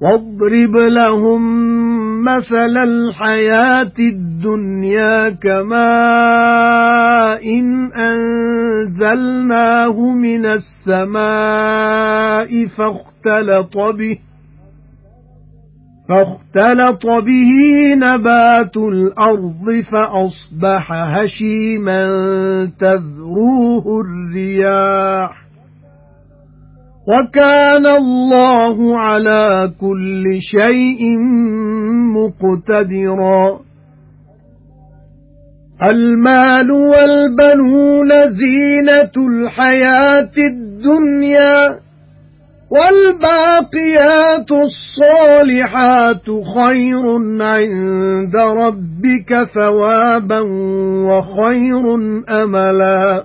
وَاضْرِبْ لَهُم مَّثَلَ الْحَيَاةِ الدُّنْيَا كَمَاءٍ إن أَنزَلْنَاهُ مِنَ السَّمَاءِ فَاخْتَلَطَ بِهِ فَاخْتَلَطَ بِهِ نَبَاتُ الْأَرْضِ فَأَصْبَحَ هَشِيمًا تَذْرُوهُ الرِّيَاحُ وَكَانَ اللَّهُ عَلَى كُلِّ شَيْءٍ مُقْتَدِرًا. الْمَالُ وَالْبَنُونَ زِينَةُ الْحَيَاةِ الدُّنْيَا وَالْبَاقِيَاتُ الصَّالِحَاتُ خَيْرٌ عِندَ رَبِّكَ ثَوَابًا وَخَيْرٌ أَمَلًا.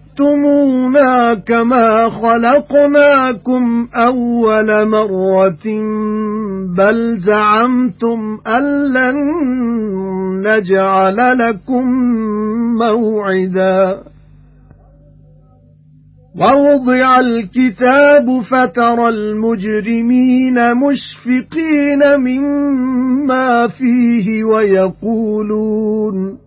جِئْتُمُونَا كَمَا خَلَقْنَاكُمْ أَوَّلَ مَرَّةٍ بَلْ زَعَمْتُمْ أَن لَّن نَّجْعَلَ لَكُم مَّوْعِدًا وَوُضِعَ الْكِتَابُ فَتَرَى الْمُجْرِمِينَ مُشْفِقِينَ مِمَّا فِيهِ وَيَقُولُونَ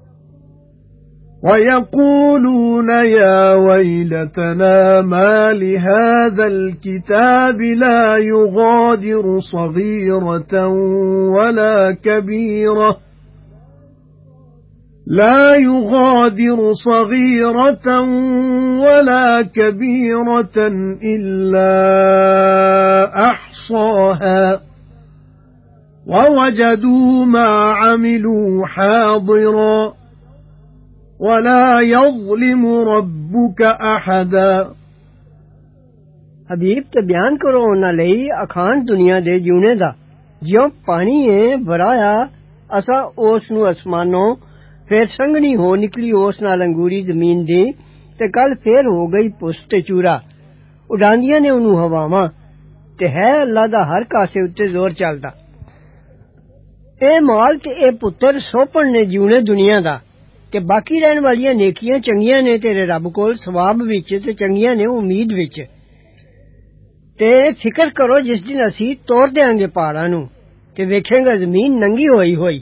وَيَقُولُونَ يَا وَيْلَتَنَا مَا لِهَذَا الْكِتَابِ لَا يُغَادِرُ صَغِيرَةً وَلَا كَبِيرَةً. لا يغادر صغيرة ولا كبيرة إلا أحصاها. ووجدوا ما عملوا حاضراً. ولا يظلم ربك أحدا. حبیب تے بیان کرو انہاں لئی اکھان دنیا دے جیونے دا۔ جیوں پانی اے بھرایا اسا اس نو آسمانوں پھر سنگنی ہو نکلی اس نال انگوری زمین دی تے کل پھر ہو گئی پست چورا۔ اڈاندیاں نے اونوں ہواواں۔ تے ہے اللہ دا ہر کاسے اُتے زور چلدا۔ اے مال تے اے پتر سوپن نے جیونے دنیا دا۔ ਤੇ ਬਾਕੀ ਰਹਿਣ ਵਾਲੀਆਂ ਨੇਕੀਆਂ ਚੰਗੀਆਂ ਨੇ ਤੇਰੇ ਰੱਬ ਕੋਲ ਸਵਾਬ ਵਿੱਚ ਤੇ ਚੰਗੀਆਂ ਨੇ ਉਮੀਦ ਵਿੱਚ ਤੇ ਫਿਕਰ ਕਰੋ ਜਿਸ ਦਿਨ ਅਸੀਂ ਤੋੜ ਦੇਾਂਗੇ ਪਹਾੜਾਂ ਨੂੰ ਤੇ ਵੇਖੇਗਾ ਜ਼ਮੀਨ ਨੰਗੀ ਹੋਈ ਹੋਈ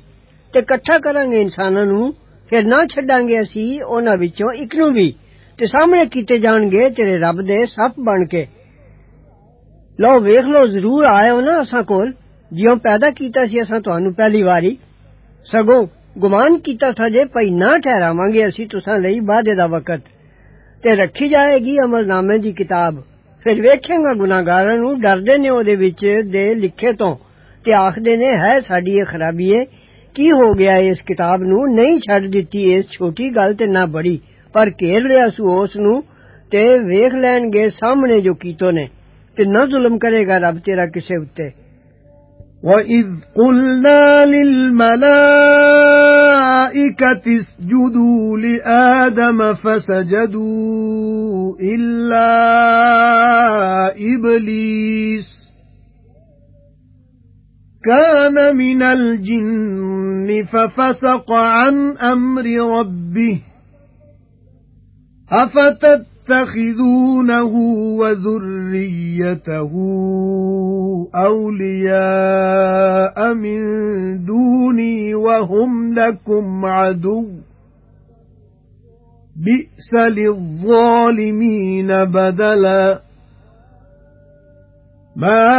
ਤੇ ਇਕੱਠਾ ਕਰਾਂਗੇ ਇਨਸਾਨਾਂ ਨੂੰ ਫਿਰ ਨਾ ਛੱਡਾਂਗੇ ਅਸੀਂ ਉਹਨਾਂ ਵਿੱਚੋਂ ਇੱਕ ਨੂੰ ਵੀ ਤੇ ਸਾਹਮਣੇ ਕੀਤੇ ਜਾਣਗੇ ਤੇਰੇ ਰੱਬ ਦੇ ਸੱਪ ਬਣ ਕੇ ਲਓ ਵੇਖ ਲਓ ਜ਼ਰੂਰ ਆਇਓ ਨਾ ਅਸਾਂ ਕੋਲ ਜਿਉਂ ਪੈਦਾ ਕੀਤਾ ਸੀ ਅਸਾਂ ਤੁਹਾਨੂੰ ਪਹਿਲੀ ਵਾਰੀ ਸਗੋਂ گمان کیتا تھا جے پئی نہ ٹھہراواں گے اسی تساں لئی وعدے دا وقت تے رکھی جائے گی عمل نامے دی کتاب پھر ویکھیں گا گناہگاراں نوں ڈردے نے اودے وچ دے لکھے تو تے آکھدے نے ہے ساڈی اے خرابی اے کی ہو گیا اس کتاب نو نہیں چھڈ دتی اس چھوٹی گل تے نہ بڑی پر گھیر لیا سو اس نو تے ویکھ لین گے سامنے جو کیتو نے تے نہ ظلم کرے گا رب تیرا کسے اُتے وَإِذْ قُلْنَا لِلْمَلَائِكَةِ اسْجُدُوا لِآدَمَ فَسَجَدُوا إِلَّا إِبْلِيسَ. كَانَ مِنَ الْجِنِّ فَفَسَقَ عَنْ أَمْرِ رَبِّهِ. أَفَتَتَّخِذُونَهُ تَتَّخِذُونَهُ وَذُرِّيَّتَهُ أَوْلِيَاءَ مِن دُونِي وَهُمْ لَكُمْ عَدُوٌّ. بِئْسَ لِلظَّالِمِينَ بَدَلًا. مَا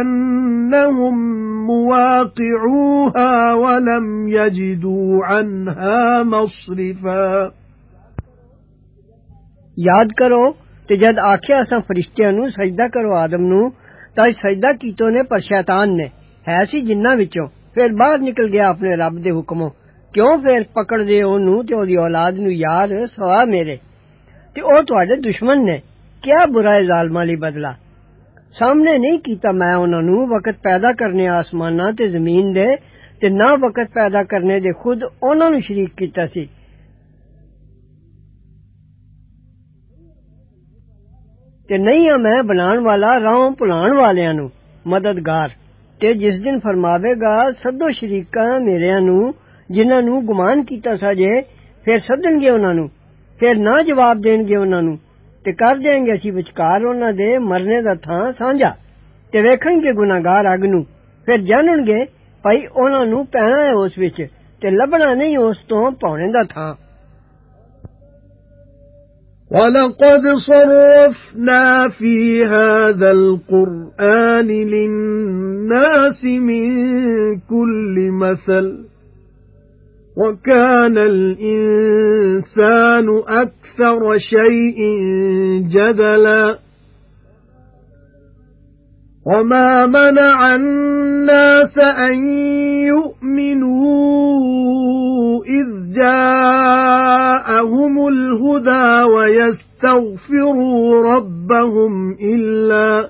أَنَّهُمْ مُوَاقِعُوهَا وَلَمْ يَجِدُوا عَنْهَا مَصْرِفًا ਯਾਦ ਕਰੋ ਤੇ ਜਦ ਆਖਿਆ ਅਸਾਂ ਫਰਿਸ਼ਤਿਆਂ ਨੂੰ ਸਜਦਾ ਕਰੋ ਆਦਮ ਨੂੰ ਤਾਂ ਸਜਦਾ ਕੀਤੋ ਨੇ ਪਰ ਸ਼ੈਤਾਨ ਨੇ ਹੈ ਸੀ ਜਿੰਨਾਂ ਵਿੱਚੋਂ ਫਿਰ ਬਾਹਰ ਨਿਕਲ ਗਿਆ ਆਪਣੇ ਰੱਬ ਦੇ ਹੁਕਮੋਂ ਕਿਉਂ ਫਿਰ ਪਕੜਦੇ ਉਹਨੂੰ ਤੇ ਉਹਦੀ ਔਲਾਦ ਨੂੰ ਯਾਰ ਸਵਾ ਮੇਰੇ ਤੇ ਉਹ ਤੁਹਾਡੇ ਦੁਸ਼ਮਣ ਨੇ ਕਿਆ ਬੁਰਾ ਹੈ ਜ਼ਾਲਮਾਂ ਲਈ ਬਦਲਾ ਸਾਹਮਣੇ ਨਹੀਂ ਕੀਤਾ ਮੈਂ ਉਹਨਾਂ ਨੂੰ ਵਕਤ ਪੈਦਾ ਕਰਨੇ ਆਸਮਾਨਾਂ ਤੇ ਜ਼ਮੀਨ ਦੇ ਤੇ ਨਾ ਵਕਤ ਪੈਦਾ ਕਰਨੇ ਦੇ ਖੁਦ ਉਹਨਾਂ ਨੂੰ ਸ਼ਰੀਕ ਕੀਤਾ ਸੀ ਤੇ ਨਹੀਂ ਆ ਮੈਂ ਬਣਾਉਣ ਵਾਲਾ ਰਾਹ ਭੁਲਾਉਣ ਵਾਲਿਆਂ ਨੂੰ ਮਦਦਗਾਰ ਤੇ ਜਿਸ ਦਿਨ ਫਰਮਾਵੇਗਾ ਸੱਦੋ ਸ਼ਰੀਕਾਂ ਮੇਰਿਆਂ ਨੂੰ ਜਿਨ੍ਹਾਂ ਨੂੰ ਗੁਮਾਨ ਕੀਤਾ ਸਾਜੇ ਫਿਰ ਸੱਦਣਗੇ ਉਹਨਾਂ ਨੂੰ ਫਿਰ ਨਾ ਜਵਾਬ ਦੇਣਗੇ ਉਹਨਾਂ ਨੂੰ ਤੇ ਕਰ ਦੇਣਗੇ ਅਸੀਂ ਵਿਚਕਾਰ ਉਹਨਾਂ ਦੇ ਮਰਨੇ ਦਾ ਥਾਂ ਸਾਂਝਾ ਤੇ ਵੇਖਣਗੇ ਗੁਨਾਹਗਾਰ ਅਗ ਨੂੰ ਫਿਰ ਜਾਣਣਗੇ ਭਾਈ ਉਹਨਾਂ ਨੂੰ ਪੈਣਾ ਹੈ ਉਸ ਵਿੱਚ ਤੇ ਲੱਭਣਾ ਨਹੀਂ ਉਸ ਤੋਂ ਪਾਉਣੇ ਦਾ ਥਾਂ وَلَقَدْ صَرَّفْنَا فِي هَذَا الْقُرْآنِ لِلنَّاسِ مِنْ كُلِّ مَثَلٍ وَكَانَ الْإِنسَانُ أَكْثَرَ شَيْءٍ جَدَلًا. وَمَا مَنَعَ النَّاسَ أَن يُؤْمِنُوا إِذْ جَاءَهُمُ الْهُدَى وَيَسْتَغْفِرُوا رَبَّهُمْ إِلَّا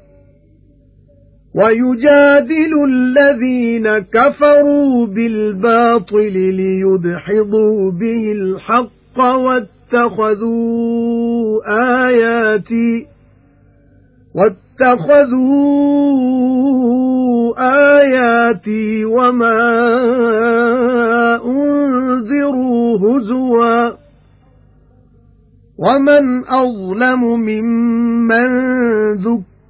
وَيُجَادِلُ الَّذِينَ كَفَرُوا بِالْبَاطِلِ لِيُدْحِضُوا بِهِ الْحَقَّ وَاتَّخَذُوا آيَاتِي وَاتَّخَذُوا آيَاتِي وَمَا أُنذِرُوا هُزُوًا وَمَنْ أَظْلَمُ مِمَّنْ ذُكِّرَ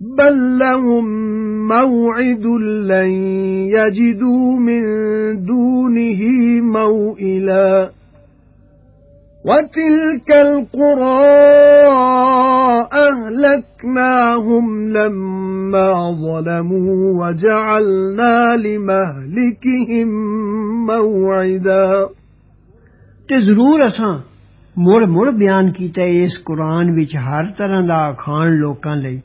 بَل لَّهُم مَّوْعِدٌ لَّن يَجِدُوا مِن دُونِهِ مَوْئِلًا وَتِلْكَ الْقُرَى أَهْلَكْنَاهُمْ لَمَّا ظَلَمُوا وَجَعَلْنَا لِمَهْلِكِهِمْ مَوْعِدًا ਤੇ ਜ਼ਰੂਰ ਅਸਾਂ ਮੁੜ ਮੁੜ ਬਿਆਨ ਕੀਤਾ ਇਸ ਕੁਰਾਨ ਵਿੱਚ ਹਰ ਤਰ੍ਹਾਂ ਦਾ ਅਖਾਣ ਲੋਕਾਂ ਲਈ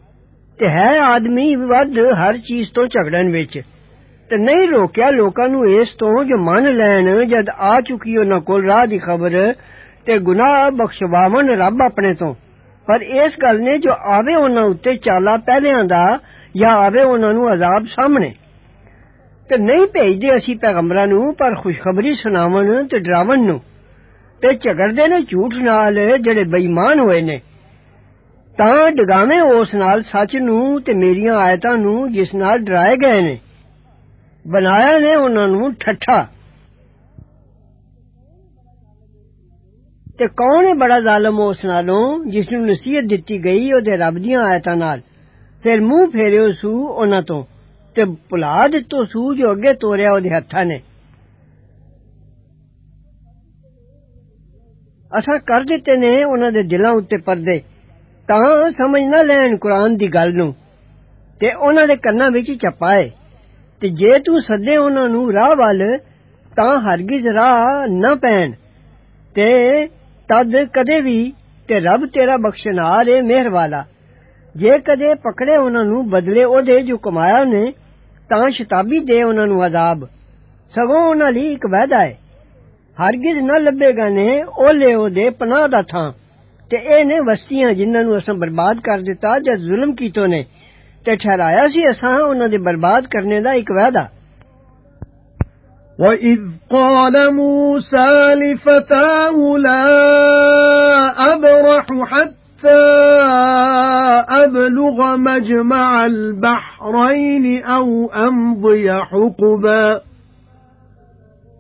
ਤੇ ਹੈ ਆਦਮੀ ਵੱਧ ਹਰ ਚੀਜ਼ ਤੋਂ ਝਗੜਨ ਵਿੱਚ ਤੇ ਨਹੀਂ ਰੋਕਿਆ ਲੋਕਾਂ ਨੂੰ ਇਸ ਤੋਂ ਜੋ ਮੰਨ ਲੈਣ ਜਦ ਆ ਚੁੱਕੀ ਉਹਨਾਂ ਕੋਲ ਰਾਹ ਦੀ ਖਬਰ ਤੇ ਗੁਨਾਹ ਬਖਸ਼ਵਾਵਣ ਰੱਬ ਆਪਣੇ ਤੋਂ ਪਰ ਇਸ ਗੱਲ ਨੇ ਜੋ ਆਵੇ ਉਹਨਾਂ ਉੱਤੇ ਚਾਲਾ ਪਹਿਲਿਆਂ ਦਾ ਜਾਂ ਆਵੇ ਉਹਨਾਂ ਨੂੰ ਅਜ਼ਾਬ ਸਾਹਮਣੇ ਤੇ ਨਹੀਂ ਭੇਜਦੇ ਅਸੀਂ ਪੈਗੰਬਰਾਂ ਨੂੰ ਪਰ ਖੁਸ਼ਖਬਰੀ ਸੁਣਾਵਣ ਤੇ ਡਰਾਵਣ ਨੂੰ ਤੇ ਝਗੜਦੇ ਨੇ ਝੂਠ ਨਾਲ ਜਿਹੜੇ ਬੇਈਮਾਨ ਹੋਏ ਨੇ ਤਾਂ ਡਗਾਵੇਂ ਉਸ ਨਾਲ ਸੱਚ ਨੂੰ ਤੇ ਮੇਰੀਆਂ ਆਇਤਾਂ ਨੂੰ ਜਿਸ ਨਾਲ ਡਰਾਏ ਗਏ ਨੇ ਬਣਾਇਆ ਨੇ ਉਹਨਾਂ ਨੂੰ ਠੱਠਾ ਤੇ ਕੌਣ ਹੈ ਬੜਾ ਜ਼ਾਲਮ ਉਸ ਨਾਲੋਂ ਜਿਸ ਨੂੰ ਨਸੀਹਤ ਦਿੱਤੀ ਗਈ ਉਹਦੇ ਰੱਬ ਦੀਆਂ ਆਇਤਾਂ ਨਾਲ ਫਿਰ ਮੂੰਹ ਫੇਰਿਓ ਸੂ ਉਹਨਾਂ ਤੋਂ ਤੇ ਭੁਲਾ ਦਿੱਤੋ ਸੂ ਜੋ ਅੱਗੇ ਤੋਰਿਆ ਉਹਦੇ ਹੱਥਾਂ ਨੇ ਅਸਾਂ ਕਰ ਦਿੱਤੇ ਨੇ ਉਹਨਾਂ ਦੇ ਦਿਲਾਂ ਉੱਤੇ ਪਰਦੇ ਤਾਂ ਸਮਝ ਨਾ ਲੈਣ ਕੁਰਾਨ ਦੀ ਗੱਲ ਨੂੰ ਤੇ ਉਹਨਾਂ ਦੇ ਕੰਨਾਂ ਵਿੱਚ ਚਪਾਏ ਤੇ ਜੇ ਤੂੰ ਸੱਦੇ ਉਹਨਾਂ ਨੂੰ ਰਾਹ ਵੱਲ ਤਾਂ ਹਰਗਿਜ਼ ਰਾਹ ਨਾ ਪੈਣ ਤੇ ਤਦ ਕਦੇ ਵੀ ਤੇ ਰੱਬ ਤੇਰਾ ਬਖਸ਼ਨਾਰ ਏ ਮਿਹਰ ਵਾਲਾ ਜੇ ਕਦੇ ਪਕੜੇ ਉਹਨਾਂ ਨੂੰ ਬਦਲੇ ਉਹਦੇ ਜੋ ਕਮਾਇਆ ਨੇ ਤਾਂ ਸ਼ਤਾਬੀ ਦੇ ਉਹਨਾਂ ਨੂੰ ਅਜ਼ਾਬ ਸਗੋਂ ਉਹਨਾਂ ਲਈ ਇੱਕ ਵਾਅਦਾ ਹੈ ਹਰਗਿਜ਼ ਨਾ ਲੱਭੇਗਾ ਨੇ ਓਲੇ ਉਹਦੇ ਪਨਾਹ ਦਾ ਥਾਂ تے اے نے وسیاں جنہاں نو اساں برباد کر دتا تے ظلم کیتو نے تے ٹھہرایا سی اساں انہاں دے برباد کرنے دا ایک وعدہ وَإِذْ قَالَ مُوسَى لِفَتَاهُ لَا أَبْرَحُ حَتَّى أَبْلُغَ مَجْمَعَ الْبَحْرَيْنِ أَوْ أَمْضِيَ حُقُبًا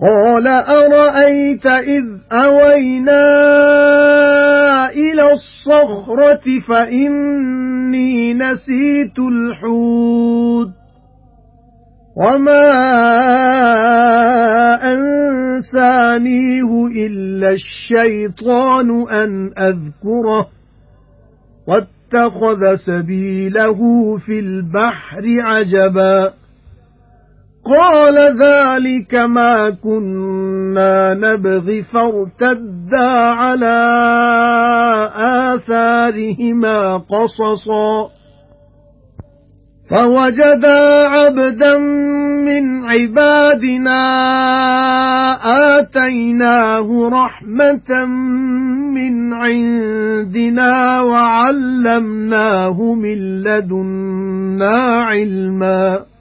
قَالَ أَرَأَيْتَ إِذْ أَوَيْنَا إِلَى الصَّخْرَةِ فَإِنِّي نَسِيتُ الْحُوتَ وَمَا أَنسَانِيهُ إِلَّا الشَّيْطَانُ أَنْ أَذْكُرَهُ وَاتَّخَذَ سَبِيلَهُ فِي الْبَحْرِ عَجَبًا قَالَ ذَلِكَ مَا كُنَّا نَبْغِي فَارْتَدَّا عَلَى آثَارِهِمَا قَصَصًا. فَوَجَدَا عَبْدًا مِنْ عِبَادِنَا آتَيْنَاهُ رَحْمَةً مِنْ عِنْدِنَا وَعَلَّمْنَاهُ مِنْ لَدُنَّا عِلْمًا.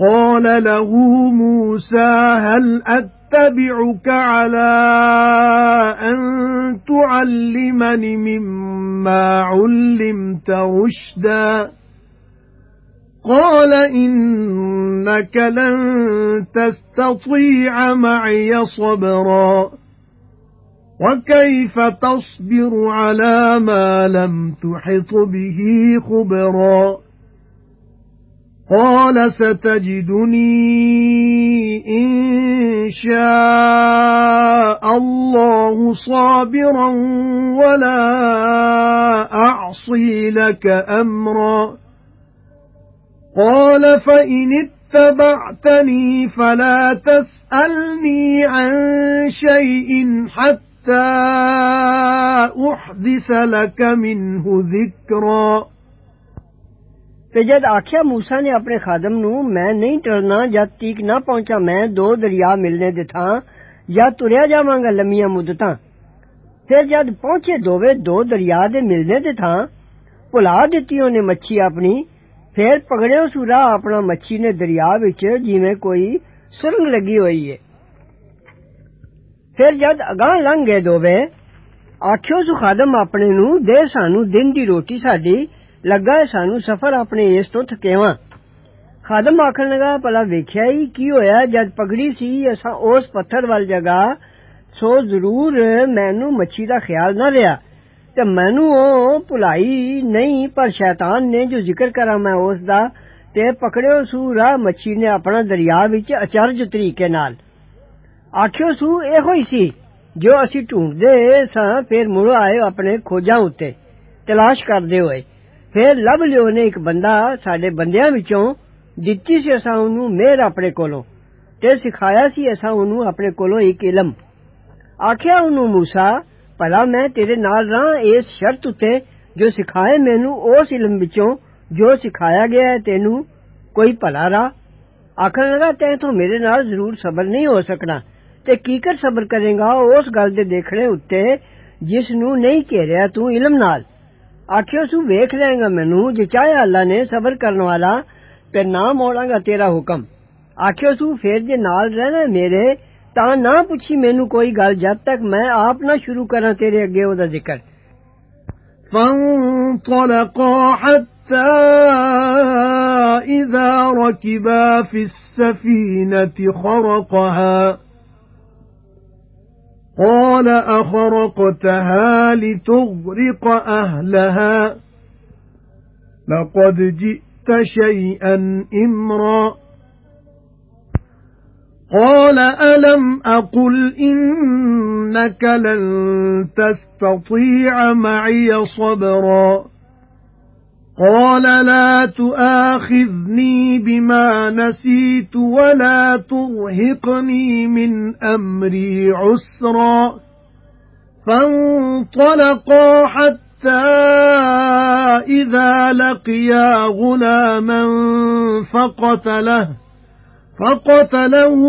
قَالَ لَهُ مُوسَى هَلْ أَتَّبِعُكَ عَلَى أَن تُعَلِّمَنِ مِمَّا عُلِّمْتَ رُشْدًا؟ قَالَ إِنَّكَ لَن تَسْتَطِيعَ مَعِيَ صَبْرًا. وَكَيْفَ تَصْبِرُ عَلَى مَا لَمْ تُحِطْ بِهِ خُبْرًا؟ قَالَ سَتَجِدُنِي إِن شَاءَ اللَّهُ صَابِرًا وَلَا أَعْصِي لَكَ أَمْرًا. قَالَ فَإِنِ اتَّبَعْتَنِي فَلَا تَسْأَلْنِي عَن شَيْءٍ حَتَّى أُحْدِثَ لَكَ مِنْهُ ذِكْرًا. تے جد آکھیا موسیٰ نے اپنے خادم نو میں نہیں ٹرنا جد تیک نہ پہنچا میں دو دریا ملنے دے تھاں یا تریا جاواں گا لمیاں مدتاں پھر جد پہنچے دووے دو دریا دے ملنے دے تھاں بھلا دتی اونے مچھی اپنی پھر پکڑیو سو راہ اپنا مچھی نے دریا وچ جویں کوئی سرنگ لگی ہوئی ہے پھر جد اگاں لنگ گئے دووے سو خادم اپنے نو دے سانو دن دی روٹی ساڈی ਲੱਗਾ ਸਾਨੂੰ ਸਫ਼ਰ ਆਪਣੇ ਇਸ ਤੋਂ ਥਕੇਵਾਂ ਖਾਦਮ ਆਖਣ ਲਗਾ ਭਲਾ ਵੇਖਿਆ ਹੀ ਕੀ ਹੋਇਆ ਜਦ ਪਗੜੀ ਸੀ ਅਸਾਂ ਉਸ ਪੱਥਰ ਵੱਲ ਜਗਾ ਸੋ ਜ਼ਰੂਰ ਮੈਨੂੰ ਮੱਛੀ ਦਾ ਖਿਆਲ ਨਾ ਰਿਹਾ ਤੇ ਮੈਨੂੰ ਉਹ ਭੁਲਾਈ ਨਹੀਂ ਪਰ ਸ਼ੈਤਾਨ ਨੇ ਜੋ ਜ਼ਿਕਰ ਕਰਾਂ ਮੈਂ ਉਸ ਦਾ ਤੇ ਪਕੜਿਓ ਸੂ ਰਾ ਮੱਛੀ ਨੇ ਆਪਣਾ ਦਰਿਆ ਵਿੱਚ ਅਚਰਜ ਤਰੀਕੇ ਨਾਲ ਆਖਿਓ ਸੂ ਇਹੋ ਹੀ ਸੀ ਜੋ ਅਸੀਂ ਢੂੰਡਦੇ ਸਾਂ ਫਿਰ ਮੁੜ ਆਏ ਆਪਣੇ ਖੋਜਾਂ ਉੱਤੇ ਤਲਾਸ਼ ਕਰਦੇ ਹੋਏ ਫਿਰ ਲੱਭ ਲਿਓ ਨੇ ਇੱਕ ਬੰਦਾ ਸਾਡੇ ਬੰਦਿਆਂ ਵਿੱਚੋਂ ਦਿੱਤੀ ਸੀ ਅਸਾਂ ਉਹਨੂੰ ਮਿਹਰ ਆਪਣੇ ਕੋਲੋਂ ਤੇ ਸਿਖਾਇਆ ਸੀ ਅਸਾਂ ਉਹਨੂੰ ਆਪਣੇ ਕੋਲੋਂ ਇੱਕ ਇਲਮ ਆਖਿਆ ਉਹਨੂੰ موسی ਭਲਾ ਮੈਂ ਤੇਰੇ ਨਾਲ ਰਾਂ ਇਸ ਸ਼ਰਤ ਉਤੇ ਜੋ ਸਿਖਾਏ ਮੈਨੂੰ ਉਸ ਇਲਮ ਵਿੱਚੋਂ ਜੋ ਸਿਖਾਇਆ ਗਿਆ ਹੈ ਤੈਨੂੰ ਕੋਈ ਭਲਾ ਰਾ ਆਖਣ ਲਗਾ ਤੈਂ ਤੋਂ ਮੇਰੇ ਨਾਲ ਜ਼ਰੂਰ ਸਬਰ ਨਹੀਂ ਹੋ ਸਕਣਾ ਤੇ ਕੀਕਰ ਸਬਰ ਕਰੇਗਾ ਉਸ ਗੱਲ ਦੇ ਦੇਖਣੇ ਉੱਤੇ ਜਿਸ ਨੂੰ ਨਹੀਂ ਘੇਰਿਆ ਤੂੰ ਇਲਮ ਨਾਲ آخیو سو ویخ لے گا مینو جی چاہے اللہ نے صبر کرنے والا پھر نہ موڑا گا تیرا حکم آخیو سو پھر جے نال رہنا میرے تا نہ پوچھی مینو کوئی گل جد تک میں آپ نہ شروع کراں تیرے اگے او دا ذکر فانطلقا حتى إذا ركبا في السفينة خرقها. قَالَ أَخَرَقْتَهَا لِتُغْرِقَ أَهْلَهَا. لَقَدْ جِئْتَ شَيْئًا إِمْرًا. قَالَ أَلَمْ أَقُلْ إِنَّكَ لَن تَسْتَطِيعَ مَعِيَ صَبْرًا. قَالَ لَا تُؤَاخِذْنِي بِمَا نَسِيتُ وَلَا تُرْهِقْنِي مِنْ أَمْرِي عُسْرًا. فَانطَلَقَا حَتَّى إِذَا لَقِيَا غُلَامًا فَقَتَلَهُ. فَقَتَلَهُ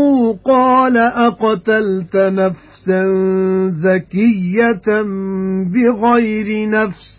قَالَ أَقْتَلْتَ نَفْسًا زَكِيَّةً بِغَيْرِ نَفْسٍ.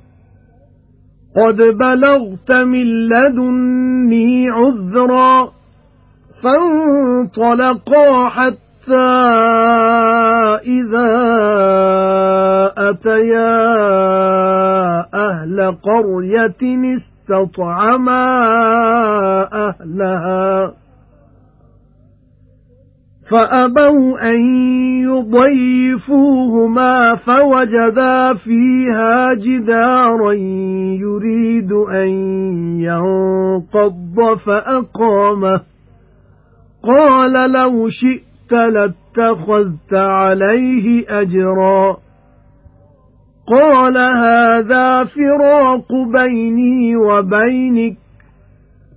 قَدْ بَلَغْتَ مِن لَّدُنِّي عُذْرًا فَانطَلَقَا حَتَّى إِذَا أَتَيَا أَهْلَ قَرْيَةٍ اسْتَطْعَمَا أَهْلَهَا. فَأَبَوْا أَن يُضَيِّفُوهُمَا فَوَجَدَا فِيهَا جِدَارًا يُرِيدُ أَن يَنقَضَّ فَأَقَامَهُ. قَالَ لَوْ شِئْتَ لَاتَّخَذْتَ عَلَيْهِ أَجْرًا. قَالَ هَذَا فِرَاقُ بَيْنِي وَبَيْنِكَ.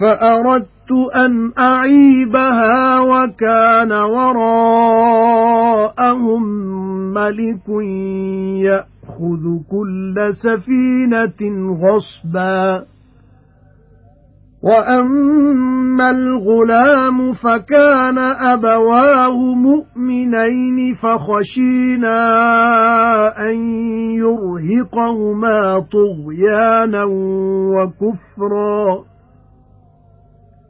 فَأَرَدتُّ أَنْ أَعِيبَهَا وَكَانَ وَرَاءَهُمْ مَلِكٌ يَأْخُذُ كُلَّ سَفِينَةٍ غَصْبًا. وَأَمَّا الْغُلَامُ فَكَانَ أَبَوَاهُ مُؤْمِنَيْنِ فَخَشِينَا أَن يُرْهِقَهُمَا طُغْيَانًا وَكُفْرًا.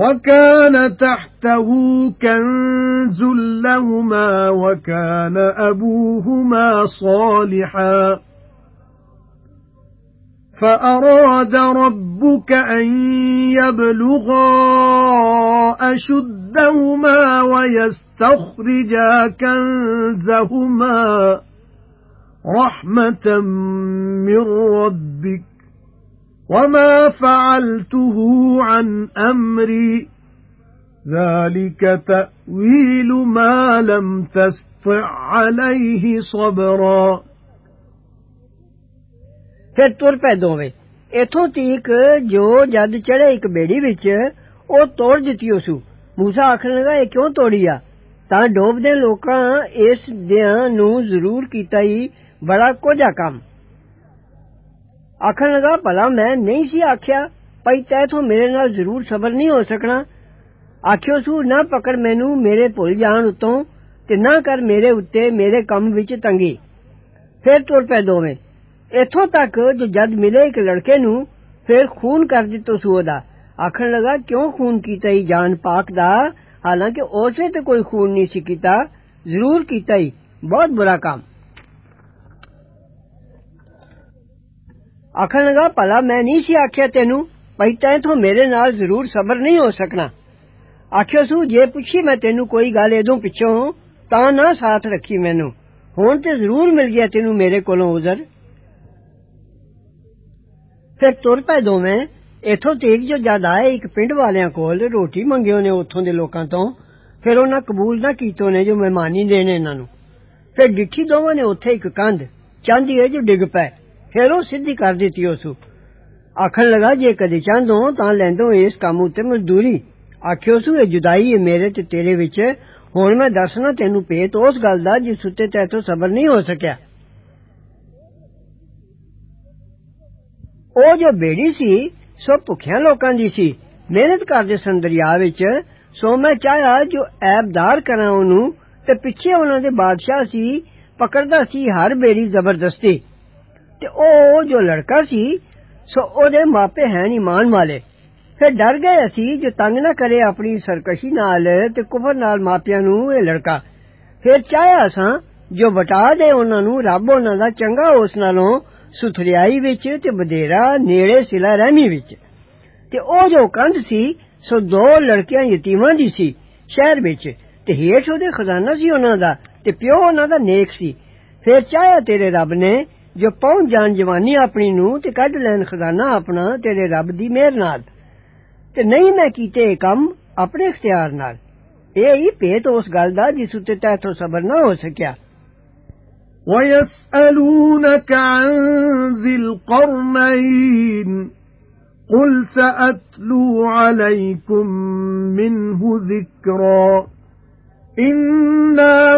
وَكَانَ تَحْتَهُ كَنزٌ لَّهُمَا وَكَانَ أَبُوهُمَا صَالِحًا. فَأَرَادَ رَبُّكَ أَن يَبْلُغَا أَشُدَّهُمَا وَيَسْتَخْرِجَا كَنزَهُمَا رَحْمَةً مِّن رَّبِّكَ. وَمَا فَعَلْتُهُ عَن أَمْرِي ذَلِكَ تَأْوِيلُ مَا لَمْ تَسْطِع عَلَيْهِ صَبْرًا ਫਿਰ ਤੁਰ ਪੈ ਦੋਵੇਂ ਇਥੋਂ ਤੀਕ ਜੋ ਜਦ ਚੜੇ ਇੱਕ ਬੇੜੀ ਵਿੱਚ ਉਹ ਤੋੜ ਦਿੱਤੀ ਉਸੂ ਮੂਸਾ ਆਖਣ ਲੱਗਾ ਇਹ ਕਿਉਂ ਤੋੜੀ ਆ ਤਾਂ ਡੋਬਦੇ ਲੋਕਾਂ ਇਸ ਦਿਆਂ ਨੂੰ ਜ਼ਰੂਰ ਕੀਤਾ ਹੀ ਬੜਾ ਕੋਝਾ ਕੰਮ ਆਖਣ ਲੱਗਾ ਭਲਾ ਮੈਂ ਨਹੀਂ ਸੀ ਆਖਿਆ ਪਈ ਤੈਥੋਂ ਮੇਰੇ ਨਾਲ ਜ਼ਰੂਰ ਸਬਰ ਨਹੀਂ ਹੋ ਸਕਣਾ ਆਖਿਓ ਸੂ ਨਾ ਪਕੜ ਮੈਨੂੰ ਮੇਰੇ ਭੁੱਲ ਜਾਣ ਉਤੋਂ ਤੇ ਨਾ ਕਰ ਮੇਰੇ ਉੱਤੇ ਮੇਰੇ ਕੰਮ ਵਿੱਚ ਤੰਗੀ ਫਿਰ ਤੁਰ ਪੈ ਦੋਵੇਂ ਇੱਥੋਂ ਤੱਕ ਜੋ ਜਦ ਮਿਲੇ ਇੱਕ ਲੜਕੇ ਨੂੰ ਫਿਰ ਖੂਨ ਕਰ ਦਿੱਤੋ ਸੂ ਉਹਦਾ ਆਖਣ ਲਗਾ ਕਿਉਂ ਖੂਨ ਕੀਤਾ ਹੀ ਜਾਨ ਪਾਕ ਦਾ ਹਾਲਾਂਕਿ ਉਸੇ ਤੇ ਕੋਈ ਖੂਨ ਨਹੀਂ ਸੀ ਕੀਤਾ ਜ਼ਰੂਰ ਕੀਤਾ ਹੀ ਬਹੁਤ ਬੁਰਾ ਕੰਮ آکھن لگا بھلا میں نہیں سی آکھیا تینو بھائی تے تو میرے نال ضرور صبر نہیں ہو سکنا آکھیا سو جے پوچھی میں تینو کوئی گل ادو پچھو تا نہ ساتھ رکھی مینو ہوں تے ضرور مل گیا تینو میرے کولوں عذر پھر تر پے دوویں اتھوں تیک جو جد آئے ایک پنڈ والیاں کول روٹی منگیو نے اتوں دے لوکاں تو پھر انہاں قبول نہ کیتو نے جو مہمانی دینے انہاں نو پھر ڈٹھی دوواں نے اوتھے ایک کند چاہندی ہے جو ڈگ پئے ਫਿਰ ਉਹ ਸਿੱਧੀ ਕਰ ਦਿੱਤੀ ਉਸੂ ਆਖਣ ਲਗਾ ਜੇ ਕਦੇ ਚਾਹੁੰਦੋ ਤਾਂ ਲੈਂਦੋ ਇਸ ਕੰਮ ਉੱਤੇ ਮਜ਼ਦੂਰੀ ਆਖਿਓ ਸੂ ਇਹ ਜੁਦਾਈ ਹੈ ਮੇਰੇ ਤੇ ਤੇਰੇ ਵਿੱਚ ਹੁਣ ਮੈਂ ਦੱਸਣਾ ਤੈਨੂੰ ਭੇਤ ਉਸ ਗੱਲ ਦਾ ਜਿਸ ਉੱਤੇ ਤੈਥੋਂ ਸਬਰ ਨਹੀਂ ਹੋ ਸਕਿਆ ਉਹ ਜੋ ਬੇੜੀ ਸੀ ਸੋ ਭੁੱਖਿਆਂ ਲੋਕਾਂ ਦੀ ਸੀ ਮਿਹਨਤ ਕਰਦੇ ਸਨ ਦਰਿਆ ਵਿੱਚ ਸੋ ਮੈਂ ਚਾਹਿਆ ਜੋ ਐਬਦਾਰ ਕਰਾਂ ਉਹਨੂੰ ਤੇ ਪਿੱਛੇ ਉਹਨਾਂ ਦੇ ਬਾਦਸ਼ਾਹ ਸੀ ਪਕੜਦਾ ਸੀ ਹਰ ਬੇੜੀ ਜ਼ਬਰਦਸਤੀ تے او جو لڑکا سی، سو او دے ماپے ہیں ایمان والے۔ پھر ڈر گئے اسی جو تنگ نہ کرے اپنی سرکشی نال تے کفر نال ماپیاں نو اے لڑکا۔ پھر چاہیا سا جو بٹا دے انہاں نو، رب انہاں دا چنگا اس نالوں ستھریائی وچ تے ودھیرا نیڑے صلہ رحمی وچ۔ تے او جو کند سی، سو دو لڑکیاں یتیماں دی سی شہر وچ۔ تے ہیٹھ او دے خزانہ سی انہاں دا، تے پیو انہاں دا نیک سی۔ پھر چاہیا تیرے رب نے ਜੋ ਪਹੁੰਚ ਜਾਣ ਜਵਾਨੀ ਆਪਣੀ ਨੂੰ ਤੇ ਕੱਢ ਲੈਣ ਖਜ਼ਾਨਾ ਆਪਣਾ ਤੇਰੇ ਰੱਬ ਦੀ ਮਿਹਰ ਨਾਲ ਤੇ ਨਹੀਂ ਮੈਂ ਕੀਤੇ ਕੰਮ ਆਪਣੇ ਇਖਤਿਆਰ ਨਾਲ ਇਹ ਹੀ ਭੇਤ ਉਸ ਗੱਲ ਦਾ ਜਿਸ ਉੱਤੇ ਤੈਥੋਂ ਸਬਰ ਨਾ ਹੋ ਸਕਿਆ وَيَسْأَلُونَكَ عَن ذِي الْقَرْنَيْنِ قُلْ سَأَتْلُو عَلَيْكُمْ مِنْهُ ذِكْرًا إِنَّا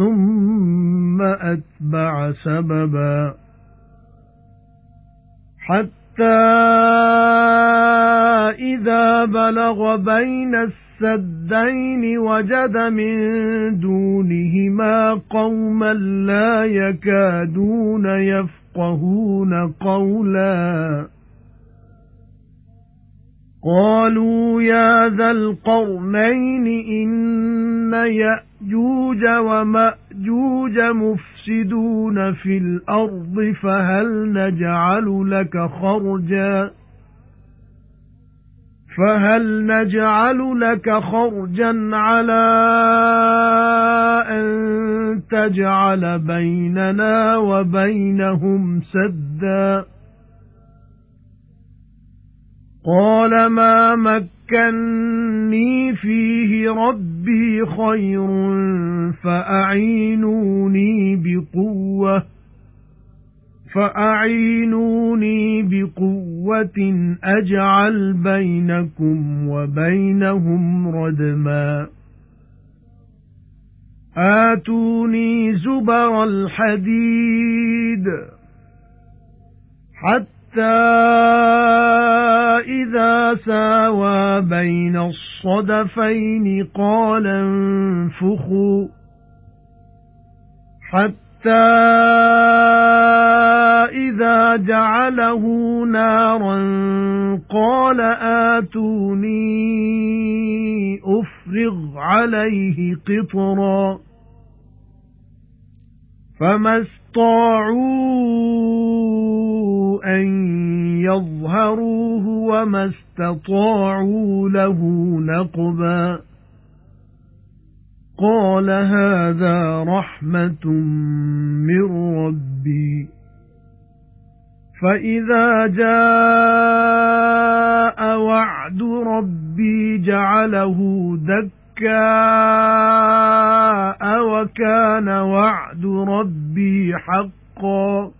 ثُمَّ أَتْبَعَ سَبَبًا حَتَّى إِذَا بَلَغَ بَيْنَ السَّدَّيْنِ وَجَدَ مِن دُونِهِمَا قَوْمًا لَّا يَكَادُونَ يَفْقَهُونَ قَوْلًا قَالُوا يَا ذَا الْقَرْنَيْنِ إِنَّ يَأْجُوجَ وَمَأْجُوجَ مُفْسِدُونَ فِي الْأَرْضِ فَهَلْ نَجْعَلُ لَكَ خَرْجًا فَهَلْ نَجْعَلُ لَكَ خَرْجًا عَلَى أَن تَجْعَلَ بَيْنَنَا وَبَيْنَهُمْ سَدًّا قَالَ مَا مَكَّنِّي فِيهِ رَبِّي خَيْرٌ فَأَعِينُونِي بِقُوَّةٍ فَأَعِينُونِي بِقُوَّةٍ أَجْعَلْ بَيْنَكُمْ وَبَيْنَهُمْ رَدْمًا. آتوني زبر الحديد حتى إذا ساوى بين الصدفين قال انفخوا حتى إذا جعله نارا قال آتوني أفرغ عليه قطرا فما استطاعوا أن يظهروه وما استطاعوا له نقبا. قال هذا رحمة من ربي. فَإِذَا جَاءَ وَعْدُ رَبِّي جَعَلَهُ دَكَّاءَ وَكَانَ وَعْدُ رَبِّي حَقًّا.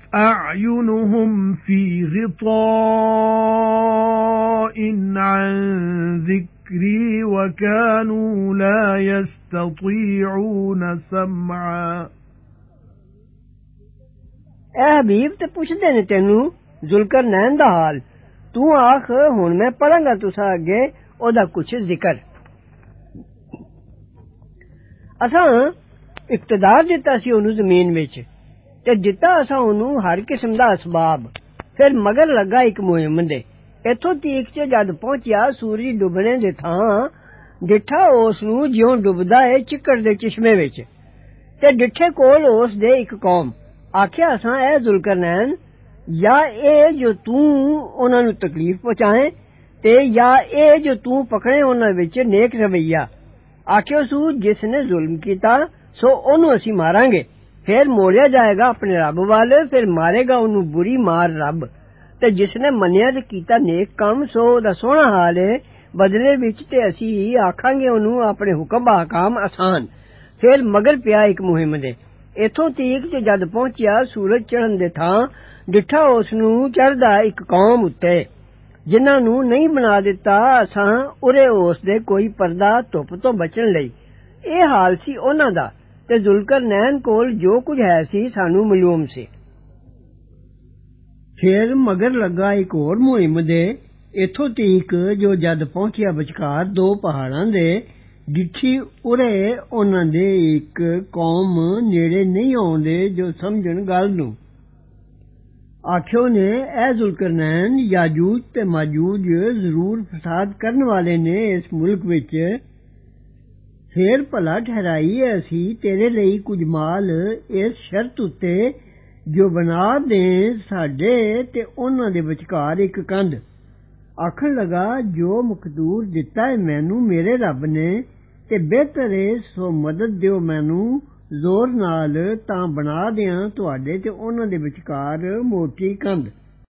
أَعْيُنُهُمْ فِي غِطَاءٍ عَن ذِكْرِي وَكَانُوا لَا يَسْتَطِيعُونَ سَمْعًا. اے حبیب تے پوچھدے نے تینو ذلکر نین دا حال تو آخ ہن میں پڑھاں گا تسا اگے أو دا کچھ ذکر۔ اساں اقتدار دتا سی اونوں زمین وچ۔ ਤੇ ਦਿੱਤਾ ਅਸਾਂ ਉਹਨੂੰ ਹਰ ਕਿਸਮ ਦਾ ਅਸਬਾਬ ਫਿਰ ਮਗਰ ਲੱਗਾ ਇੱਕ ਮੁਹਿੰਮ ਦੇ ਇੱਥੋਂ ਤੀਕ ਚ ਜਦ ਪਹੁੰਚਿਆ ਸੂਰਜ ਡੁੱਬਣੇ ਦੇ ਥਾਂ ਡਿੱਠਾ ਉਸ ਨੂੰ ਜਿਉਂ ਡੁੱਬਦਾ ਏ ਚਿੱਕੜ ਦੇ ਚਸ਼ਮੇ ਵਿੱਚ ਤੇ ਡਿੱਠੇ ਕੋਲ ਉਸ ਦੇ ਇੱਕ ਕੌਮ ਆਖਿਆ ਅਸਾਂ ਐ ਜ਼ੁਲਕਰਨੈਨ ਜਾਂ ਇਹ ਜੋ ਤੂੰ ਉਹਨਾਂ ਨੂੰ ਤਕਲੀਫ ਪਹੁੰਚਾਏ ਤੇ ਜਾਂ ਇਹ ਜੋ ਤੂੰ ਪਕੜੇ ਉਹਨਾਂ ਵਿੱਚ ਨੇਕ ਰਵਈਆ ਆਖਿਓ ਸੂ ਜਿਸ ਨੇ ਜ਼ੁਲਮ ਕੀਤਾ ਸੋ ਉਹਨੂੰ ਅਸੀਂ ਮਾਰਾਂਗੇ ਫਿਰ ਮੋੜਿਆ ਜਾਏਗਾ ਆਪਣੇ ਰੱਬ ਵੱਲ ਫਿਰ ਮਾਰੇਗਾ ਉਹਨੂੰ ਬੁਰੀ ਮਾਰ ਰੱਬ ਤੇ ਜਿਸ ਨੇ ਮੰਨਿਆ ਤੇ ਕੀਤਾ ਨੇਕ ਕੰਮ ਸੋ ਉਹਦਾ ਸੋਹਣਾ ਹਾਲ ਹੈ ਬਦਲੇ ਵਿੱਚ ਤੇ ਅਸੀਂ ਆਖਾਂਗੇ ਉਹਨੂੰ ਆਪਣੇ ਹੁਕਮ ਹਕਾਮ ਆਸਾਨ ਫਿਰ ਮਗਰ ਪਿਆ ਇੱਕ ਮੁਹਿੰਮ ਦੇ ਇਥੋਂ ਤੀਕ ਤੇ ਜਦ ਪਹੁੰਚਿਆ ਸੂਰਜ ਚੜ੍ਹਨ ਦੇ ਥਾਂ ਡਿੱਠਾ ਉਸ ਨੂੰ ਚੜਦਾ ਇੱਕ ਕੌਮ ਉੱਤੇ ਜਿਨ੍ਹਾਂ ਨੂੰ ਨਹੀਂ ਬਣਾ ਦਿੱਤਾ ਅਸਾਂ ਉਰੇ ਉਸ ਦੇ ਕੋਈ ਪਰਦਾ ਧੁੱਪ ਤੋਂ ਬਚਣ ਲਈ ਇਹ ਹਾਲ ਸੀ ਉਹਨਾਂ ਦਾ ਤੇ ਜ਼ੁਲਕਰ ਨੈਨ ਕੋਲ ਜੋ ਕੁਝ ਹੈ ਸੀ, ਸਾਨੂੰ ਮਾਲੂਮ ਸੀ। ਫਿਰ ਮਗਰ ਲੱਗਾ ਇੱਕ ਹੋਰ ਮੁਹਿੰਮ ਦੇ, ਇਥੋਂ ਤੀਕ ਜੋ ਜਦ ਪਹੁੰਚਿਆ ਵਿਚਕਾਰ ਦੋ ਪਹਾੜਾਂ ਦੇ ਡਿੱਠੀ ਉਰੇ ਉਹਨਾਂ ਦੇ ਇੱਕ ਕੌਮ ਨੇੜੇ ਨਹੀਂ ਆਉਂਦੇ ਜੋ ਸਮਝਣ ਗੱਲ ਨੂੰ। ਆਖਿਓ ਨੇ, ਐ ਜ਼ੁਲਕਰਨੈਨ ਯਾਜੂਜ ਤੇ ਮਾਜੂਜ ਜ਼ਰੂਰ ਫਸਾਦ ਕਰਨ ਵਾਲੇ ਨੇ ਇਸ ਮੁਲਕ ਵਿੱਚ। ਫੇਰ ਭਲਾ ਠਹਿਰਾਈ ਹੈ ਅਸੀਂ, ਤੇਰੇ ਲਈ ਕੁਝ ਮਾਲ ਇਸ ਸ਼ਰਤ ਉੱਤੇ ਜੋ ਬਣਾ ਦੇ ਸਾਡੇ ਤੇ ਉਹਨਾਂ ਦੇ ਵਿਚਕਾਰ ਇੱਕ ਕੰਧ। ਆਖਣ ਲਗਾ, ਜੋ ਮਕਦੂਰ ਦਿੱਤਾ ਹੈ ਮੈਨੂੰ, ਮੇਰੇ ਰੱਬ ਨੇ, ਤੇ ਬਿਹਤਰ ਹੈ ਸੋ ਮਦਦ ਦਿਓ ਮੈਨੂੰ, ਜ਼ੋਰ ਨਾਲ ਤਾਂ ਬਣਾ ਦਿਆਂ ਤੁਹਾਡੇ ਤੇ ਉਹਨਾਂ ਦੇ ਵਿਚਕਾਰ ਮੋਟੀ ਕੰਧ।